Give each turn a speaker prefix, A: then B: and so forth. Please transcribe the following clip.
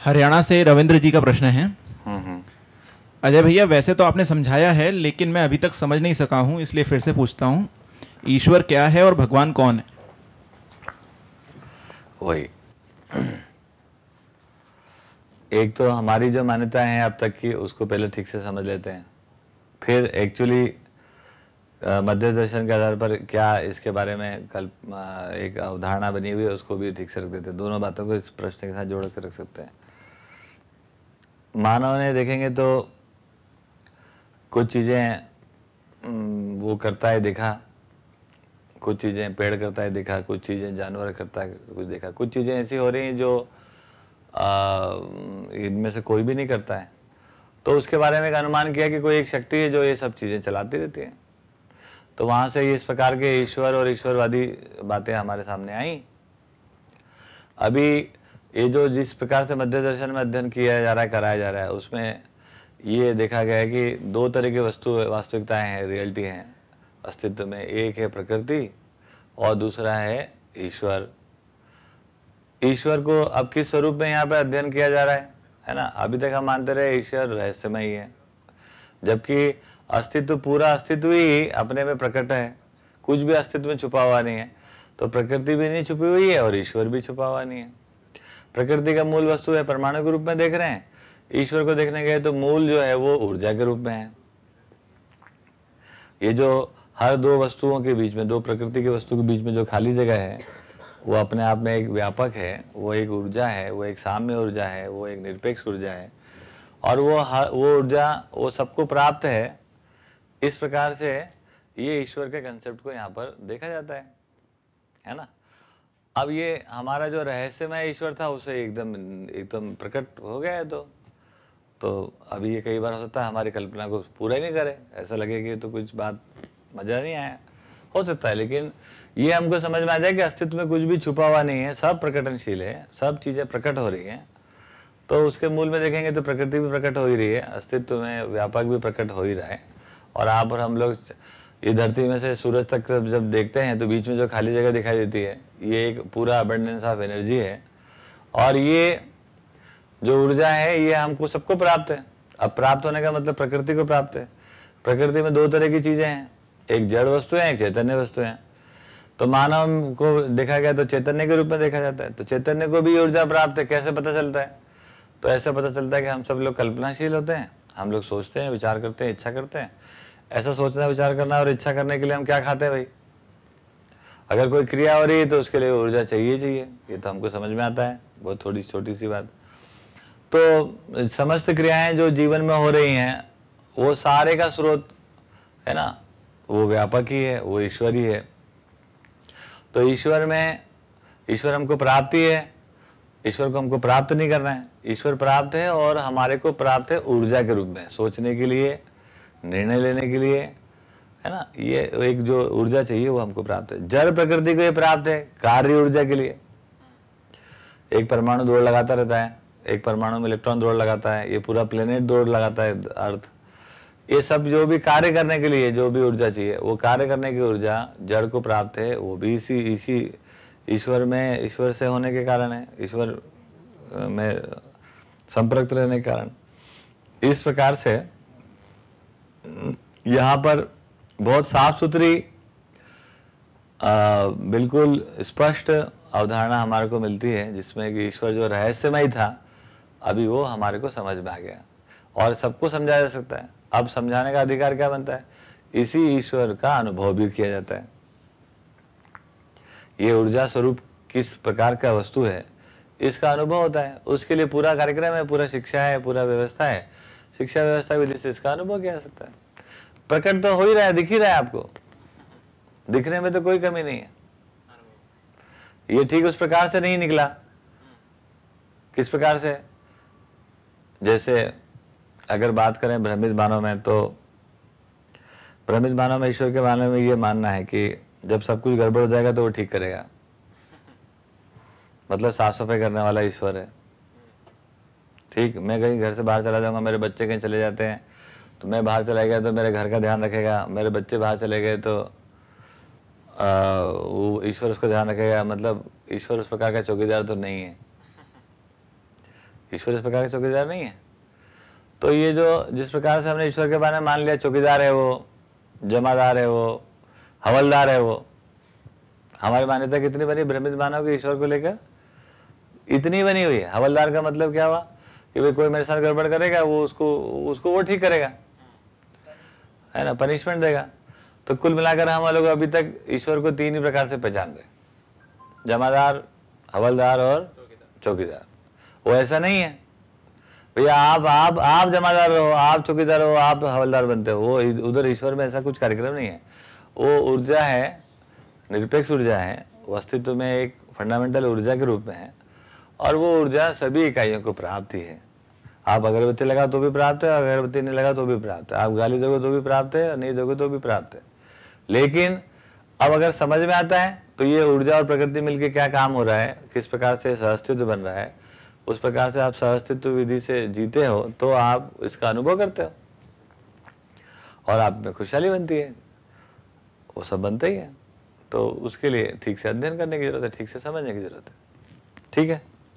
A: हरियाणा से रविंद्र जी का प्रश्न है।
B: हम्म हम्म।
A: अजय भैया वैसे तो आपने समझाया है लेकिन मैं अभी तक समझ नहीं सका हूँ इसलिए फिर से पूछता हूँ। ईश्वर क्या है और भगवान कौन है?
B: वही। एक तो हमारी जो मान्यता है अब तक की उसको पहले ठीक से समझ लेते हैं। फिर एक्चुअली मध्य दर्शन के आधार पर क्या इसके बारे में कल एक अवधारणा बनी हुई है उसको भी ठीक से रख देते हैं। दोनों बातों को इस प्रश्न के साथ जोड़ कर रख सकते हैं। मानव ने देखेंगे तो कुछ चीज़ें वो करता है देखा, कुछ चीज़ें पेड़ करता है देखा, कुछ चीज़ें जानवर करता है कुछ देखा। कुछ चीज़ें ऐसी हो रही हैं जो इनमें से कोई भी नहीं करता है। तो उसके बारे में एक अनुमान किया कि कोई एक शक्ति है जो ये सब चीज़ें चलाती रहती है। तो वहाँ से इस प्रकार के ईश्वर और ईश्वरवादी बातें हमारे सामने आई। अभी ये जो जिस प्रकार से मध्य दर्शन में अध्ययन किया जा रहा है, कराया जा रहा है, उसमें ये देखा गया है कि दो तरह की वस्तु, वास्तविकताएँ हैं, रियलिटी हैं। अस्तित्व में एक है प्रकृति और दूसरा है ईश्वर। ईश्वर को अब किस स्वरूप में यहाँ पे अध्ययन किया जा रहा है? है ना? अभी तक हम मानते रहे ईश्वर रहस्यमय ही है। जबकि अस्तित्व, पूरा अस्तित्व ही अपने में प्रकट है। कुछ भी अस्तित्व में छुपा हुआ नहीं है। तो प्रकृति भी नहीं छुपी हुई है और ईश्वर भी छुपा हुआ नहीं है। प्रकृति का मूल वस्तु है, परमाणु के रूप में देख रहे हैं। ईश्वर को देखने गए तो मूल जो है वो ऊर्जा के रूप में है। ये जो हर दो वस्तुओं के बीच में, दो प्रकृति की वस्तु के बीच में जो खाली जगह है, वो अपने आप में एक व्यापक है, वो एक ऊर्जा है, वो एक साम्य ऊर्जा है, वो एक निरपेक्ष ऊर्जा है। और वो हर, वो ऊर्जा, वो सबको प्राप्त है। इस प्रकार से ये ईश्वर के कंसेप्ट को यहाँ पर देखा जाता है। है ना? अब ये हमारा जो रहस्यमय ईश्वर था, उसे एकदम एकदम प्रकट हो गया है तो तो अभी ये कई बार हो सकता है हमारी कल्पना को पूरा ही नहीं करे। ऐसा लगे कि तो कुछ बात, मज़ा नहीं आया। हो सकता है, लेकिन ये हमको समझ में आ जाए कि अस्तित्व में कुछ भी छुपा हुआ नहीं है, सब प्रकटनशील है, सब चीज़ें प्रकट हो रही हैं। तो उसके मूल में देखेंगे तो प्रकृति भी प्रकट हो ही रही है, अस्तित्व में व्यापक भी प्रकट हो ही रहा है। और आप और हम लोग ये धरती में से सूरज तक जब देखते हैं तो बीच में जो खाली जगह दिखाई देती है, ये एक पूरा अबेंडेंस ऑफ़ एनर्जी है। और ये जो ऊर्जा है, ये हमको सबको प्राप्त है। अब प्राप्त होने का मतलब प्रकृति को प्राप्त है। प्रकृति में दो तरह की चीज़ें हैं। एक जड़ वस्तु है, एक चैतन्य वस्तु है। तो मानव को देखा गया तो चैतन्य के रूप में देखा जाता है। तो चैतन्य को भी ऊर्जा प्राप्त है, कैसे पता चलता है? तो ऐसे पता चलता है कि हम सब लोग कल्पनाशील होते हैं, हम लोग सोचते हैं, विचार करते हैं, इच्छा करते हैं। ऐसा सोचना, विचार करना और इच्छा करने के लिए हम क्या खाते हैं भाई? अगर कोई क्रिया हो रही है तो उसके लिए ऊर्जा चाहिए चाहिए। ये तो हमको समझ में आता है, बहुत थोड़ी छोटी सी बात। तो समस्त क्रियाएँ जो जीवन में हो रही हैं, वो सारे का स्रोत, है ना? वो व्यापक ही है, वो ईश्वर ही तो ईश्वर में, ईश्वर हमको प्राप्ति है, ईश्वर को हमको प्राप्त नहीं करना है। ईश्वर प्राप्त है और हमारे को प्राप्त है ऊर्जा के रूप में, सोचने के लिए निर्णय लेने के लिए, है ना? ये एक जो ऊर्जा चाहिए वो हमको प्राप्त है। जड़ प्रकृति को ये प्राप्त है कार्य ऊर्जा के लिए। एक परमाणु दौड़ लगाता रहता है, एक परमाणु में इलेक्ट्रॉन दौड़ लगाता है, ये पूरा प्लेनेट दौड़ लगाता है अर्थ ये सब जो भी कार्य करने के लिए जो भी ऊर्जा चाहिए, वो कार्य करने की ऊर्जा जड़ को प्राप्त है, वो भी इसी इसी ईश्वर में, ईश्वर से होने के कारण है, ईश्वर में संपर्क रहने के कारण। इस प्रकार से यहाँ पर बहुत साफ़ सुथरी बिल्कुल स्पष्ट अवधारणा हमारे को मिलती है, जिसमें कि ईश्वर जो रहस्यमय था, अभी वो हमारे को समझ में आ गया। और सबको समझाया जा सकता है। अब समझाने का अधिकार क्या बनता है? इसी ईश्वर का अनुभव भी किया जाता है। ये ऊर्जा स्वरूप किस प्रकार का वस्तु है? इसका अनुभव होता है। उसके लिए पूरा कार्यक्रम है, पूरा शिक्षा है, पूरा व्यवस्था है। शिक्षा व्यवस्था विधि से इसका अनुभव किया जा सकता है। प्रकट तो हो ही रहा है, दिख ही रहा है आपको। दिखने में तो कोई कमी नहीं है। ये ठीक उस प्रकार से नहीं निकला। किस प्रकार से? जैसे अगर बात करें भ्रमित मानव में तो भ्रमित मानव में ईश्वर के मानव में ये मानना है कि जब सब कुछ गड़बड़ हो जाएगा तो वो ठीक करेगा। मतलब साफ़ सफ़ाई करने वाला ईश्वर है। ठीक, मैं कहीं घर से बाहर चला जाऊँगा, मेरे बच्चे कहीं चले जाते हैं तो मैं बाहर चला गया तो मेरे घर का ध्यान रखेगा, मेरे बच्चे बाहर चले गए तो वो ईश्वर उसका ध्यान रखेगा मतलब ईश्वर उस प्रकार का चौकीदार तो नहीं है। ईश्वर इस प्रकार के चौकीदार नहीं है? तो ये जो, जिस प्रकार से हमने ईश्वर के बारे में मान लिया, चौकीदार है वो, जमादार है वो, हवलदार है वो, हमारी मान्यता कितनी बनी? भ्रमित मानव की ईश्वर को लेकर? इतनी बनी हुई है। हवलदार का मतलब क्या हुआ? कि भाई कोई मेरे साथ गड़बड़ करेगा, वो उसको उसको वो ठीक करेगा। है ना? पनिशमेंट देगा। तो कुल मिलाकर हम लोग अभी तक ईश्वर को तीन ही प्रकार से पहचान रहे जमादार, हवलदार और चौकीदार। वो ऐसा नहीं है। भैया, आप आप आप जमादार हो आप चौकीदार हो आप हवलदार बनते हो। वो उधर ईश्वर में ऐसा कुछ कार्यक्रम नहीं है। वो ऊर्जा है, निरपेक्ष ऊर्जा है, वो अस्तित्व में एक फंडामेंटल ऊर्जा के रूप में है। और वो ऊर्जा सभी इकाइयों को प्राप्त ही है। आप अगरबत्ती लगा तो भी प्राप्त है, अगरबत्ती नहीं लगा तो भी प्राप्त है। आप गाली दोगे तो भी प्राप्त है, नहीं दोगे तो भी प्राप्त है। लेकिन अब अगर समझ में आता है तो ये ऊर्जा और प्रकृति मिलके क्या काम हो रहा है, किस प्रकार से सहअस्तित्व बन रहा है, उस प्रकार से आप सहअस्तित्व विधि से जीते हो तो आप इसका अनुभव करते हो। और आप में खुशहाली बनती है। वो सब बनता ही है। तो उसके लिए ठीक से अध्ययन करने की ज़रूरत है, ठीक से समझने की ज़रूरत है। ठीक है?